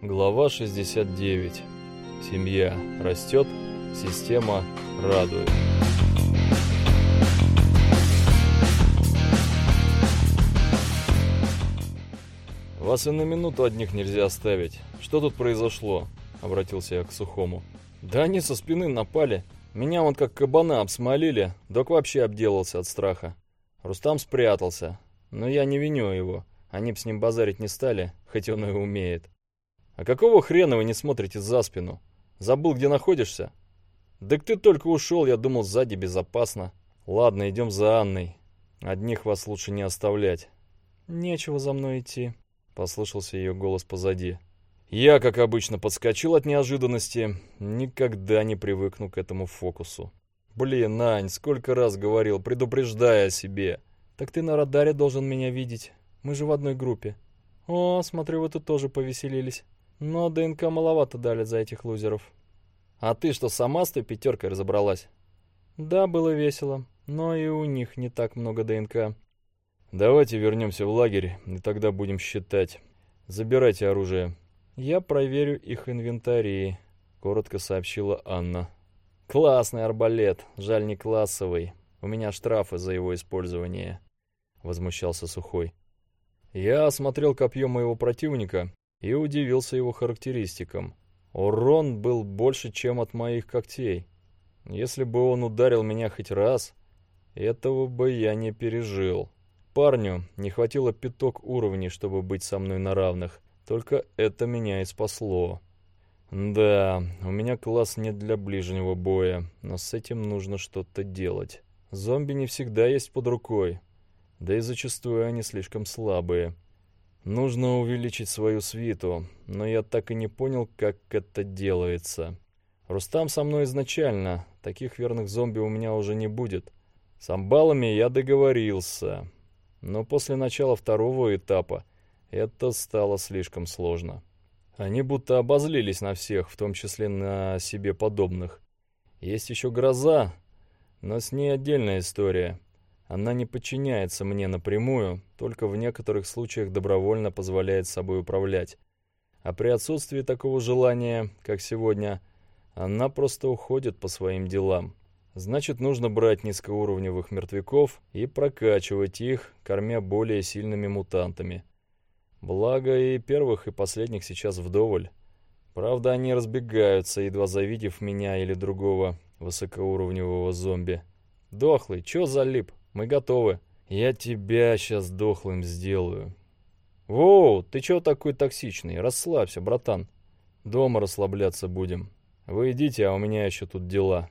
Глава 69. Семья растет, система радует. «Вас и на минуту одних нельзя оставить. Что тут произошло?» — обратился я к Сухому. «Да они со спины напали. Меня вон как кабана обсмолили, док вообще обделался от страха. Рустам спрятался, но я не виню его. Они б с ним базарить не стали, хоть он и умеет. А какого хрена вы не смотрите за спину? Забыл, где находишься? Так ты только ушел, я думал, сзади безопасно. Ладно, идем за Анной. Одних вас лучше не оставлять. Нечего за мной идти, послышался ее голос позади. Я, как обычно, подскочил от неожиданности. Никогда не привыкну к этому фокусу. Блин, Ань, сколько раз говорил, предупреждая о себе. Так ты на радаре должен меня видеть. Мы же в одной группе. О, смотрю, вы тут тоже повеселились. Но ДНК маловато дали за этих лузеров. А ты что, сама с той пятеркой разобралась? Да, было весело, но и у них не так много ДНК. Давайте вернемся в лагерь, и тогда будем считать. Забирайте оружие. Я проверю их инвентари, коротко сообщила Анна. Классный арбалет, жаль не классовый. У меня штрафы за его использование, возмущался Сухой. Я осмотрел копье моего противника и удивился его характеристикам. Урон был больше, чем от моих когтей. Если бы он ударил меня хоть раз, этого бы я не пережил. Парню не хватило пяток уровней, чтобы быть со мной на равных. Только это меня и спасло. Да, у меня класс не для ближнего боя, но с этим нужно что-то делать. Зомби не всегда есть под рукой, да и зачастую они слишком слабые. Нужно увеличить свою свиту, но я так и не понял, как это делается. Рустам со мной изначально, таких верных зомби у меня уже не будет. С амбалами я договорился, но после начала второго этапа это стало слишком сложно. Они будто обозлились на всех, в том числе на себе подобных. Есть еще гроза, но с ней отдельная история. Она не подчиняется мне напрямую, только в некоторых случаях добровольно позволяет собой управлять. А при отсутствии такого желания, как сегодня, она просто уходит по своим делам. Значит, нужно брать низкоуровневых мертвяков и прокачивать их, кормя более сильными мутантами. Благо и первых, и последних сейчас вдоволь. Правда, они разбегаются, едва завидев меня или другого высокоуровневого зомби. «Дохлый, чё залип? Мы готовы. Я тебя сейчас дохлым сделаю». «Воу, ты чё такой токсичный? Расслабься, братан. Дома расслабляться будем. Вы идите, а у меня еще тут дела».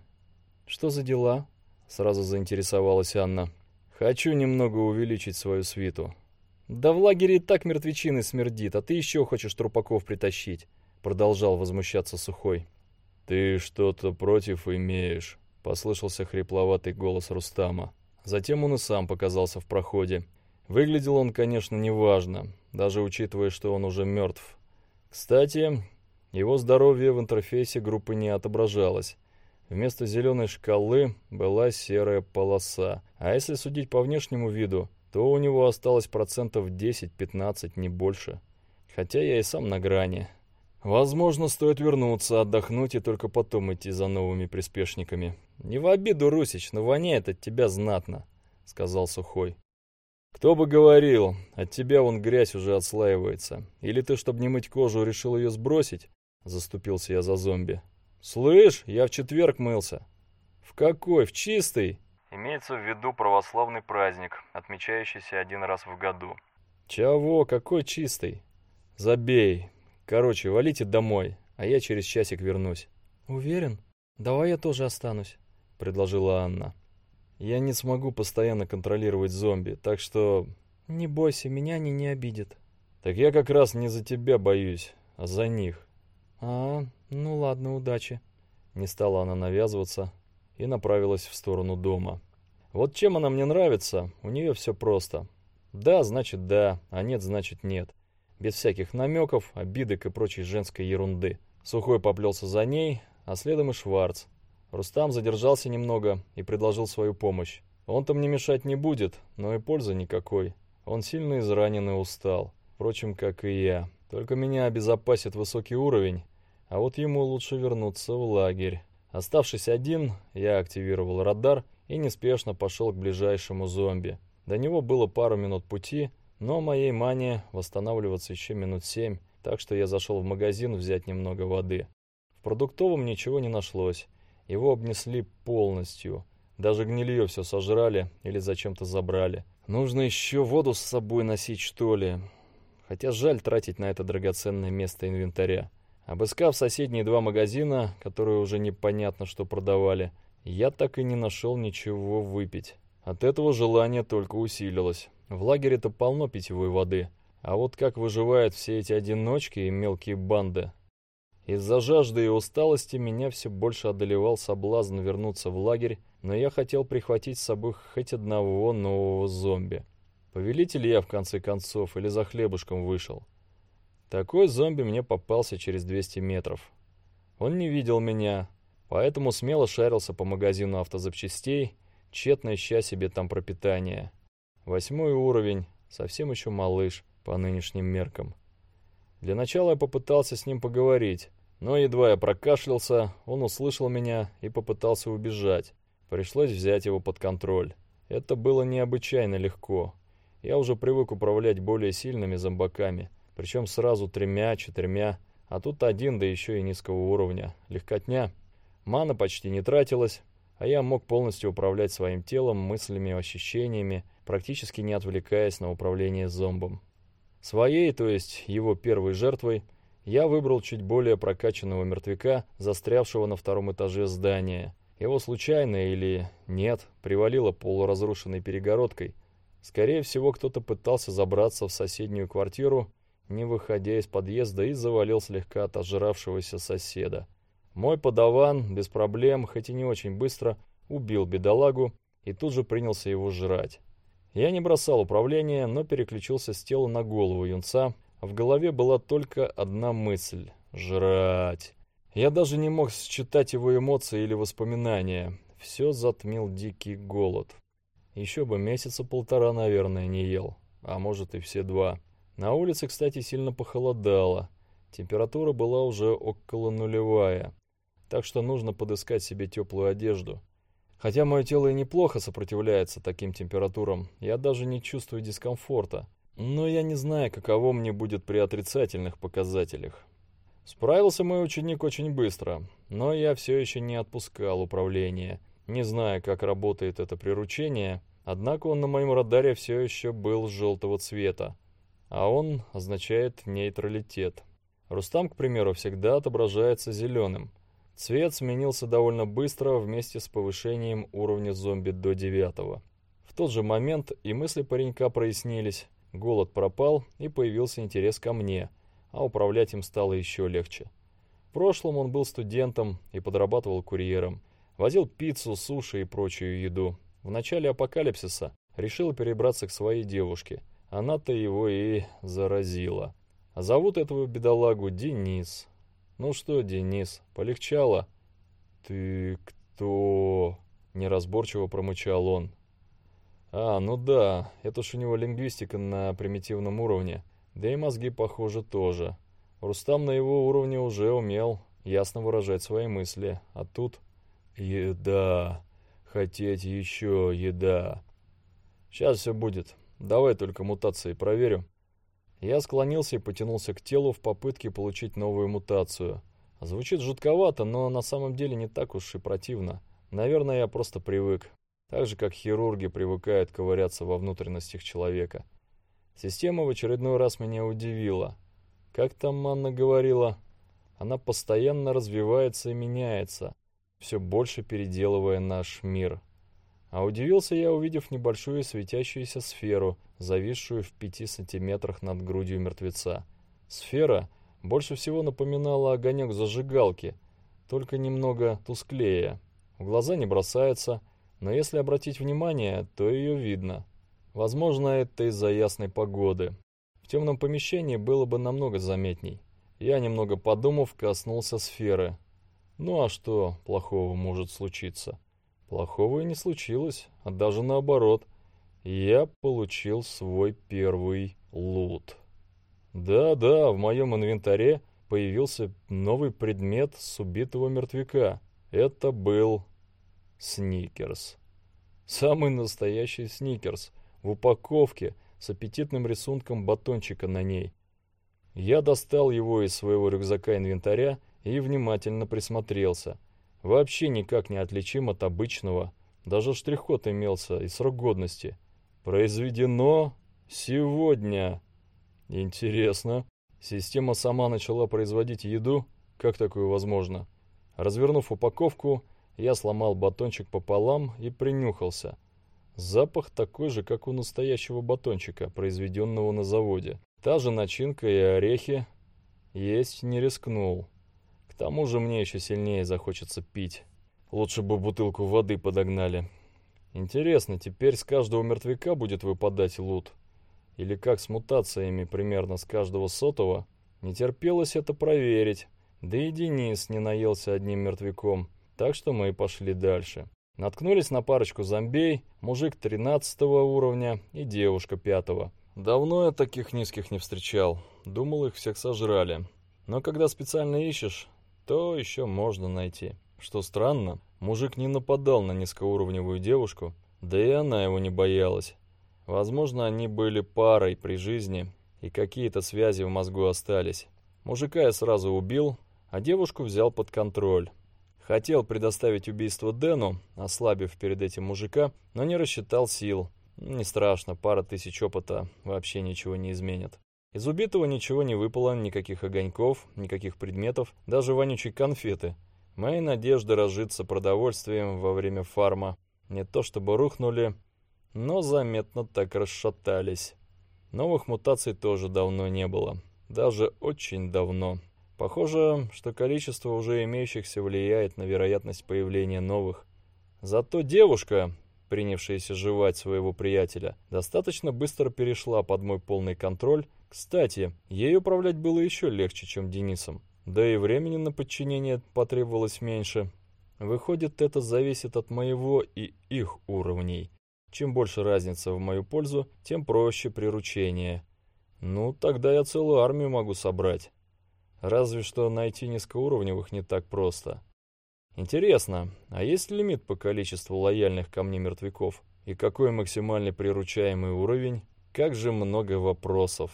«Что за дела?» — сразу заинтересовалась Анна. «Хочу немного увеличить свою свиту. «Да в лагере и так мертвечины смердит, а ты еще хочешь трупаков притащить», — продолжал возмущаться Сухой. «Ты что-то против имеешь?» — послышался хрипловатый голос Рустама. Затем он и сам показался в проходе. Выглядел он, конечно, неважно, даже учитывая, что он уже мертв. Кстати, его здоровье в интерфейсе группы не отображалось. Вместо зеленой шкалы была серая полоса, а если судить по внешнему виду, то у него осталось процентов 10-15, не больше. Хотя я и сам на грани. Возможно, стоит вернуться, отдохнуть и только потом идти за новыми приспешниками. Не в обиду, Русич, но воняет от тебя знатно, сказал Сухой. Кто бы говорил, от тебя вон грязь уже отслаивается. Или ты, чтобы не мыть кожу, решил ее сбросить? Заступился я за зомби. Слышь, я в четверг мылся. В какой? В чистый? Имеется в виду православный праздник, отмечающийся один раз в году. Чего? Какой чистый? Забей. Короче, валите домой, а я через часик вернусь. Уверен? Давай я тоже останусь, предложила Анна. Я не смогу постоянно контролировать зомби, так что... Не бойся, меня они не обидят. Так я как раз не за тебя боюсь, а за них. А, ну ладно, удачи. Не стала она навязываться, и направилась в сторону дома. Вот чем она мне нравится, у нее все просто. Да, значит да, а нет, значит нет. Без всяких намеков, обидок и прочей женской ерунды. Сухой поплелся за ней, а следом и Шварц. Рустам задержался немного и предложил свою помощь. Он-то мне мешать не будет, но и пользы никакой. Он сильно изранен и устал. Впрочем, как и я. Только меня обезопасит высокий уровень, а вот ему лучше вернуться в лагерь. Оставшись один, я активировал радар и неспешно пошел к ближайшему зомби. До него было пару минут пути, но моей мане восстанавливаться еще минут семь, так что я зашел в магазин взять немного воды. В продуктовом ничего не нашлось. Его обнесли полностью. Даже гнилье все сожрали или зачем-то забрали. Нужно еще воду с собой носить, что ли. Хотя жаль тратить на это драгоценное место инвентаря. Обыскав соседние два магазина, которые уже непонятно что продавали, я так и не нашел ничего выпить. От этого желание только усилилось. В лагере-то полно питьевой воды. А вот как выживают все эти одиночки и мелкие банды? Из-за жажды и усталости меня все больше одолевал соблазн вернуться в лагерь, но я хотел прихватить с собой хоть одного нового зомби. Повелитель я, в конце концов, или за хлебушком вышел. Такой зомби мне попался через 200 метров. Он не видел меня, поэтому смело шарился по магазину автозапчастей, тщетно ища себе там пропитание. Восьмой уровень, совсем еще малыш по нынешним меркам. Для начала я попытался с ним поговорить, но едва я прокашлялся, он услышал меня и попытался убежать. Пришлось взять его под контроль. Это было необычайно легко. Я уже привык управлять более сильными зомбаками, причем сразу тремя-четырьмя, а тут один, да еще и низкого уровня. Легкотня. Мана почти не тратилась, а я мог полностью управлять своим телом, мыслями, ощущениями, практически не отвлекаясь на управление зомбом. Своей, то есть его первой жертвой, я выбрал чуть более прокачанного мертвяка, застрявшего на втором этаже здания. Его случайно или нет, привалило полуразрушенной перегородкой. Скорее всего, кто-то пытался забраться в соседнюю квартиру, не выходя из подъезда, и завалил слегка отожравшегося соседа. Мой подаван без проблем, хоть и не очень быстро, убил бедолагу и тут же принялся его жрать. Я не бросал управление, но переключился с тела на голову юнца, в голове была только одна мысль — жрать. Я даже не мог считать его эмоции или воспоминания. Все затмил дикий голод. Еще бы месяца полтора, наверное, не ел, а может и все два. На улице, кстати, сильно похолодало. Температура была уже около нулевая, так что нужно подыскать себе теплую одежду. Хотя мое тело и неплохо сопротивляется таким температурам, я даже не чувствую дискомфорта. Но я не знаю, каково мне будет при отрицательных показателях. Справился мой ученик очень быстро, но я все еще не отпускал управление. Не знаю, как работает это приручение, однако он на моем радаре все еще был желтого цвета, а он означает нейтралитет. Рустам, к примеру, всегда отображается зеленым. Цвет сменился довольно быстро вместе с повышением уровня зомби до девятого. В тот же момент и мысли паренька прояснились, голод пропал и появился интерес ко мне, а управлять им стало еще легче. В прошлом он был студентом и подрабатывал курьером, возил пиццу, суши и прочую еду. В начале апокалипсиса решил перебраться к своей девушке. Она-то его и заразила. зовут этого бедолагу Денис. «Ну что, Денис, полегчало?» «Ты кто?» — неразборчиво промычал он. «А, ну да, это ж у него лингвистика на примитивном уровне, да и мозги, похоже, тоже. Рустам на его уровне уже умел ясно выражать свои мысли, а тут... Еда, хотеть еще еда. Сейчас все будет, давай только мутации проверю». Я склонился и потянулся к телу в попытке получить новую мутацию. Звучит жутковато, но на самом деле не так уж и противно. Наверное, я просто привык. Так же, как хирурги привыкают ковыряться во внутренностях человека. Система в очередной раз меня удивила. Как там Анна говорила? Она постоянно развивается и меняется, все больше переделывая наш мир. А удивился я, увидев небольшую светящуюся сферу, зависшую в пяти сантиметрах над грудью мертвеца. Сфера больше всего напоминала огонек зажигалки, только немного тусклее. В глаза не бросается, но если обратить внимание, то ее видно. Возможно, это из-за ясной погоды. В темном помещении было бы намного заметней. Я, немного подумав, коснулся сферы. Ну а что плохого может случиться? Плохого и не случилось, а даже наоборот. Я получил свой первый лут. Да-да, в моем инвентаре появился новый предмет с убитого мертвяка. Это был сникерс. Самый настоящий сникерс в упаковке с аппетитным рисунком батончика на ней. Я достал его из своего рюкзака-инвентаря и внимательно присмотрелся. Вообще никак не отличим от обычного, даже штрих-код имелся и срок годности. Произведено сегодня. Интересно. Система сама начала производить еду? Как такое возможно? Развернув упаковку, я сломал батончик пополам и принюхался. Запах такой же, как у настоящего батончика, произведенного на заводе. Та же начинка и орехи. Есть не рискнул. К тому же мне еще сильнее захочется пить. Лучше бы бутылку воды подогнали. Интересно, теперь с каждого мертвяка будет выпадать лут? Или как с мутациями примерно с каждого сотого? Не терпелось это проверить. Да и Денис не наелся одним мертвяком. Так что мы и пошли дальше. Наткнулись на парочку зомбей, мужик 13 уровня и девушка 5 -го. Давно я таких низких не встречал. Думал, их всех сожрали. Но когда специально ищешь, то еще можно найти. Что странно, мужик не нападал на низкоуровневую девушку, да и она его не боялась. Возможно, они были парой при жизни, и какие-то связи в мозгу остались. Мужика я сразу убил, а девушку взял под контроль. Хотел предоставить убийство Дэну, ослабив перед этим мужика, но не рассчитал сил. Не страшно, пара тысяч опыта вообще ничего не изменит. Из убитого ничего не выпало, никаких огоньков, никаких предметов, даже вонючей конфеты. Мои надежды разжиться продовольствием во время фарма не то чтобы рухнули, но заметно так расшатались. Новых мутаций тоже давно не было. Даже очень давно. Похоже, что количество уже имеющихся влияет на вероятность появления новых. Зато девушка, принявшаяся жевать своего приятеля, достаточно быстро перешла под мой полный контроль. Кстати, ей управлять было еще легче, чем Денисом. Да и времени на подчинение потребовалось меньше. Выходит, это зависит от моего и их уровней. Чем больше разница в мою пользу, тем проще приручение. Ну, тогда я целую армию могу собрать. Разве что найти низкоуровневых не так просто. Интересно, а есть лимит по количеству лояльных ко мне мертвяков? И какой максимальный приручаемый уровень? Как же много вопросов.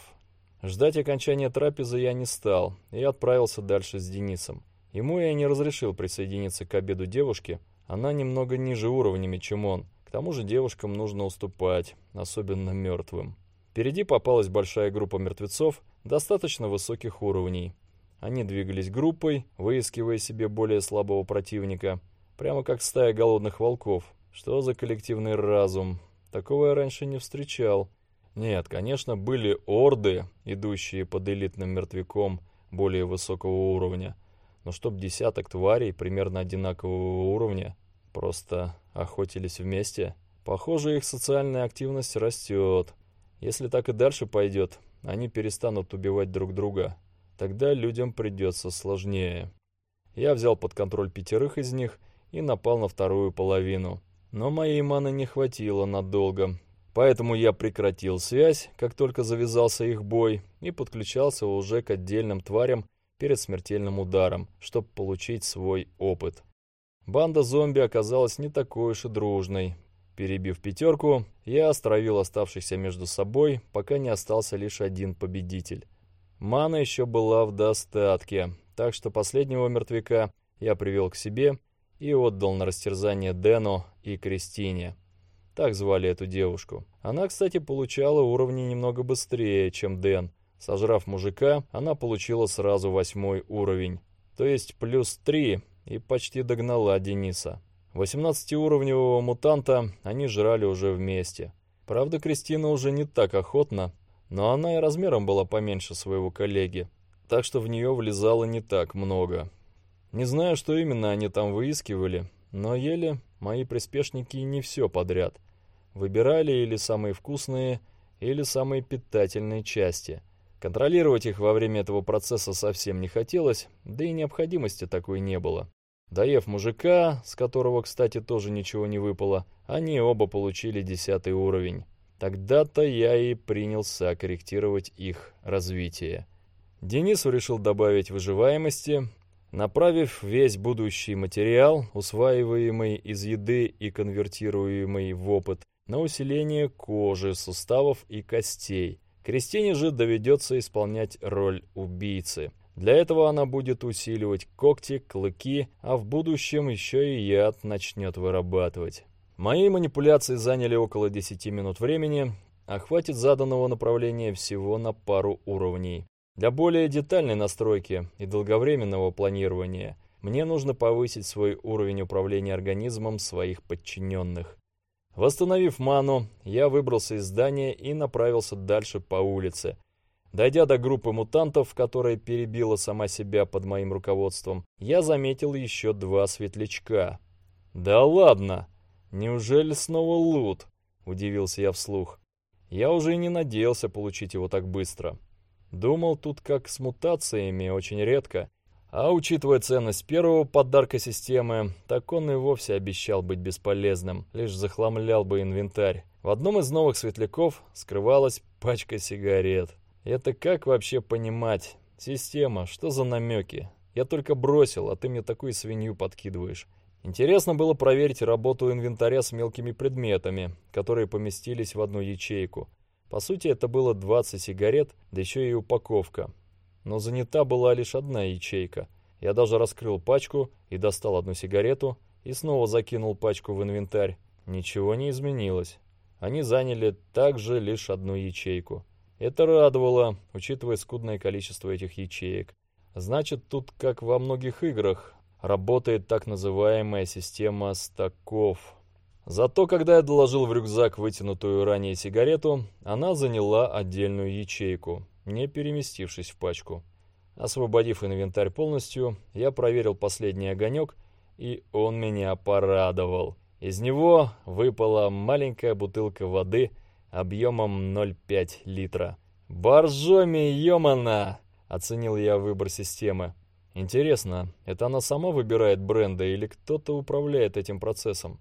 Ждать окончания трапезы я не стал и отправился дальше с Денисом. Ему я не разрешил присоединиться к обеду девушки, она немного ниже уровнями, чем он. К тому же девушкам нужно уступать, особенно мертвым. Впереди попалась большая группа мертвецов достаточно высоких уровней. Они двигались группой, выискивая себе более слабого противника, прямо как стая голодных волков. Что за коллективный разум? Такого я раньше не встречал. Нет, конечно, были орды, идущие под элитным мертвяком более высокого уровня. Но чтоб десяток тварей примерно одинакового уровня просто охотились вместе. Похоже, их социальная активность растет. Если так и дальше пойдет, они перестанут убивать друг друга. Тогда людям придется сложнее. Я взял под контроль пятерых из них и напал на вторую половину. Но моей маны не хватило надолго. Поэтому я прекратил связь, как только завязался их бой, и подключался уже к отдельным тварям перед смертельным ударом, чтобы получить свой опыт. Банда зомби оказалась не такой уж и дружной. Перебив пятерку, я островил оставшихся между собой, пока не остался лишь один победитель. Мана еще была в достатке, так что последнего мертвяка я привел к себе и отдал на растерзание Дэну и Кристине. Так звали эту девушку. Она, кстати, получала уровни немного быстрее, чем Дэн. Сожрав мужика, она получила сразу восьмой уровень. То есть плюс три и почти догнала Дениса. 18-уровневого мутанта они жрали уже вместе. Правда, Кристина уже не так охотно, но она и размером была поменьше своего коллеги, так что в нее влезало не так много. Не знаю, что именно они там выискивали, но ели мои приспешники не все подряд. Выбирали или самые вкусные, или самые питательные части. Контролировать их во время этого процесса совсем не хотелось, да и необходимости такой не было. Доев мужика, с которого, кстати, тоже ничего не выпало, они оба получили десятый уровень. Тогда-то я и принялся корректировать их развитие. Денису решил добавить выживаемости, направив весь будущий материал, усваиваемый из еды и конвертируемый в опыт, на усиление кожи, суставов и костей. Кристине же доведется исполнять роль убийцы. Для этого она будет усиливать когти, клыки, а в будущем еще и яд начнет вырабатывать. Мои манипуляции заняли около 10 минут времени, а хватит заданного направления всего на пару уровней. Для более детальной настройки и долговременного планирования мне нужно повысить свой уровень управления организмом своих подчиненных. Восстановив ману, я выбрался из здания и направился дальше по улице. Дойдя до группы мутантов, которая перебила сама себя под моим руководством, я заметил еще два светлячка. «Да ладно! Неужели снова лут?» — удивился я вслух. Я уже и не надеялся получить его так быстро. Думал, тут как с мутациями, очень редко. А учитывая ценность первого подарка системы, так он и вовсе обещал быть бесполезным, лишь захламлял бы инвентарь. В одном из новых светляков скрывалась пачка сигарет. Это как вообще понимать? Система, что за намеки? Я только бросил, а ты мне такую свинью подкидываешь. Интересно было проверить работу инвентаря с мелкими предметами, которые поместились в одну ячейку. По сути, это было 20 сигарет, да еще и упаковка. Но занята была лишь одна ячейка. Я даже раскрыл пачку и достал одну сигарету, и снова закинул пачку в инвентарь. Ничего не изменилось. Они заняли также лишь одну ячейку. Это радовало, учитывая скудное количество этих ячеек. Значит, тут, как во многих играх, работает так называемая система стаков. Зато, когда я доложил в рюкзак вытянутую ранее сигарету, она заняла отдельную ячейку, не переместившись в пачку. Освободив инвентарь полностью, я проверил последний огонек, и он меня порадовал. Из него выпала маленькая бутылка воды объемом 0,5 литра. «Боржоми, ёмана!» — оценил я выбор системы. Интересно, это она сама выбирает бренды или кто-то управляет этим процессом?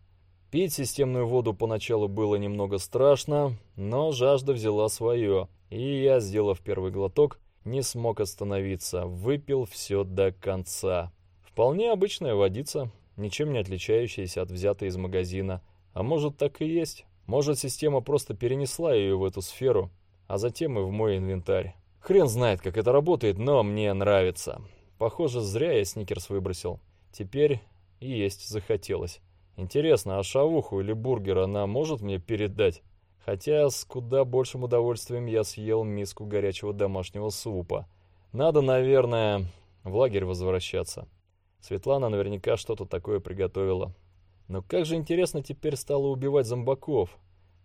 Пить системную воду поначалу было немного страшно, но жажда взяла свое, и я, сделав первый глоток, не смог остановиться, выпил все до конца. Вполне обычная водица, ничем не отличающаяся от взятой из магазина. А может так и есть? Может система просто перенесла ее в эту сферу, а затем и в мой инвентарь. Хрен знает, как это работает, но мне нравится. Похоже, зря я сникерс выбросил. Теперь и есть захотелось. Интересно, а шавуху или бургер она может мне передать? Хотя с куда большим удовольствием я съел миску горячего домашнего супа. Надо, наверное, в лагерь возвращаться. Светлана наверняка что-то такое приготовила. Но как же интересно теперь стало убивать зомбаков.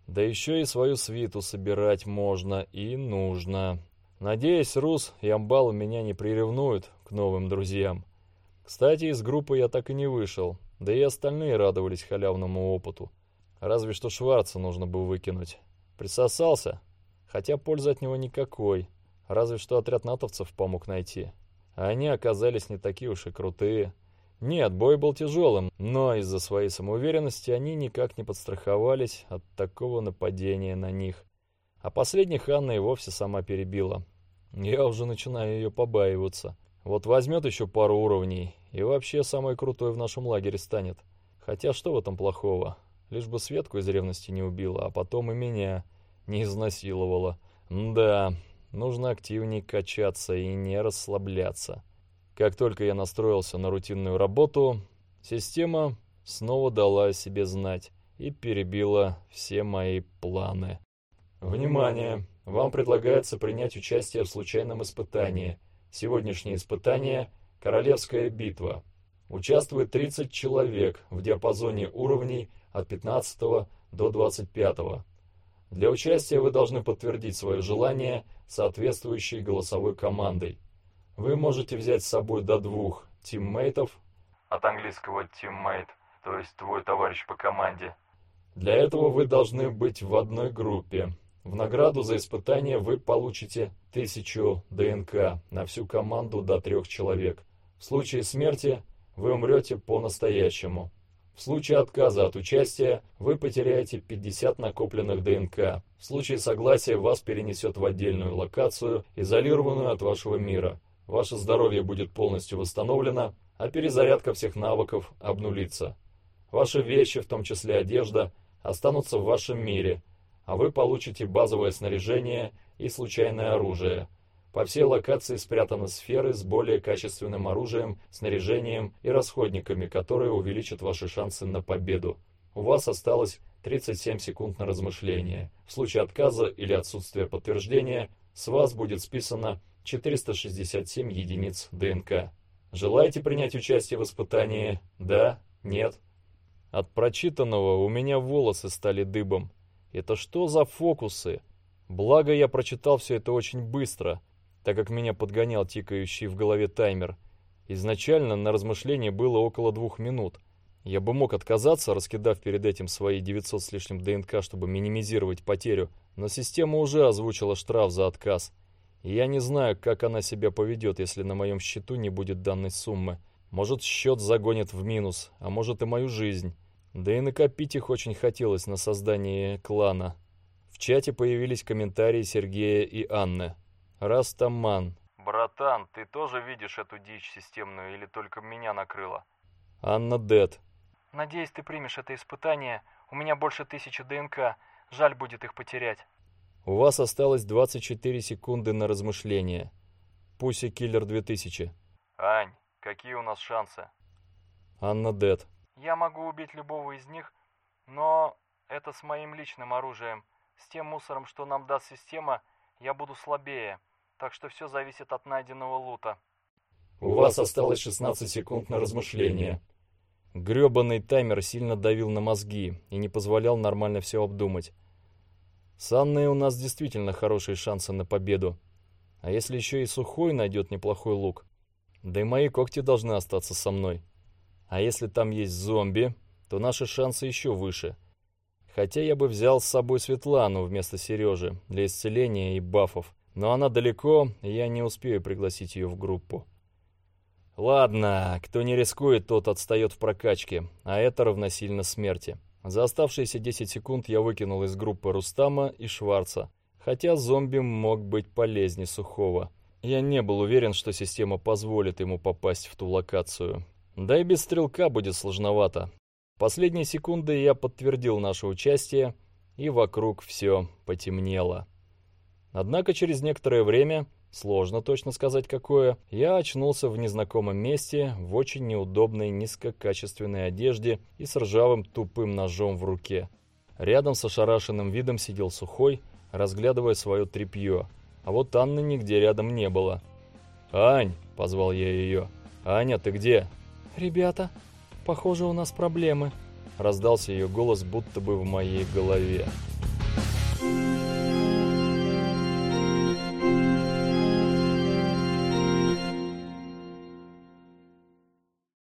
Да еще и свою свиту собирать можно и нужно. Надеюсь, Рус и Амбал меня не приревнуют к новым друзьям. Кстати, из группы я так и не вышел. Да и остальные радовались халявному опыту. Разве что Шварца нужно было выкинуть. Присосался, хотя пользы от него никакой. Разве что отряд натовцев помог найти. А они оказались не такие уж и крутые. Нет, бой был тяжелым, но из-за своей самоуверенности они никак не подстраховались от такого нападения на них. А последних Анна и вовсе сама перебила. Я уже начинаю ее побаиваться. Вот возьмет еще пару уровней, и вообще самый крутой в нашем лагере станет. Хотя что в этом плохого? Лишь бы Светку из ревности не убила, а потом и меня не изнасиловала. Да, нужно активнее качаться и не расслабляться. Как только я настроился на рутинную работу, система снова дала о себе знать и перебила все мои планы. Внимание! Вам предлагается принять участие в случайном испытании – Сегодняшнее испытание – Королевская битва. Участвует 30 человек в диапазоне уровней от 15 до 25. Для участия вы должны подтвердить свое желание соответствующей голосовой командой. Вы можете взять с собой до двух тиммейтов, от английского teammate, то есть твой товарищ по команде. Для этого вы должны быть в одной группе. В награду за испытание вы получите 1000 ДНК на всю команду до трех человек. В случае смерти вы умрете по-настоящему. В случае отказа от участия вы потеряете 50 накопленных ДНК. В случае согласия вас перенесет в отдельную локацию, изолированную от вашего мира. Ваше здоровье будет полностью восстановлено, а перезарядка всех навыков обнулится. Ваши вещи, в том числе одежда, останутся в вашем мире, а вы получите базовое снаряжение и случайное оружие – по всей локации спрятаны сферы с более качественным оружием, снаряжением и расходниками, которые увеличат ваши шансы на победу. У вас осталось 37 секунд на размышление. В случае отказа или отсутствия подтверждения с вас будет списано 467 единиц ДНК. Желаете принять участие в испытании? Да? Нет? От прочитанного у меня волосы стали дыбом. Это что за фокусы? Благо я прочитал все это очень быстро – так как меня подгонял тикающий в голове таймер. Изначально на размышление было около двух минут. Я бы мог отказаться, раскидав перед этим свои 900 с лишним ДНК, чтобы минимизировать потерю, но система уже озвучила штраф за отказ. И я не знаю, как она себя поведет, если на моем счету не будет данной суммы. Может, счет загонит в минус, а может и мою жизнь. Да и накопить их очень хотелось на создание клана. В чате появились комментарии Сергея и Анны. Растаман. Братан, ты тоже видишь эту дичь системную или только меня накрыло? Анна Дед. Надеюсь, ты примешь это испытание. У меня больше тысячи ДНК. Жаль будет их потерять. У вас осталось 24 секунды на размышление. Пуси Киллер 2000. Ань, какие у нас шансы? Анна Дед. Я могу убить любого из них, но это с моим личным оружием. С тем мусором, что нам даст система, я буду слабее так что все зависит от найденного лута. У вас осталось 16 секунд на размышление. Грёбаный таймер сильно давил на мозги и не позволял нормально все обдумать. С Анной у нас действительно хорошие шансы на победу. А если еще и Сухой найдет неплохой лук? Да и мои когти должны остаться со мной. А если там есть зомби, то наши шансы еще выше. Хотя я бы взял с собой Светлану вместо Сережи для исцеления и бафов. Но она далеко, и я не успею пригласить ее в группу. Ладно, кто не рискует, тот отстает в прокачке, а это равносильно смерти. За оставшиеся 10 секунд я выкинул из группы Рустама и Шварца, хотя зомби мог быть полезнее Сухого. Я не был уверен, что система позволит ему попасть в ту локацию. Да и без стрелка будет сложновато. Последние секунды я подтвердил наше участие, и вокруг все потемнело. Однако через некоторое время, сложно точно сказать какое, я очнулся в незнакомом месте, в очень неудобной низкокачественной одежде и с ржавым тупым ножом в руке. Рядом с ошарашенным видом сидел Сухой, разглядывая свое тряпье, а вот Анны нигде рядом не было. «Ань!» — позвал я ее. «Аня, ты где?» «Ребята, похоже, у нас проблемы», — раздался ее голос будто бы в моей голове.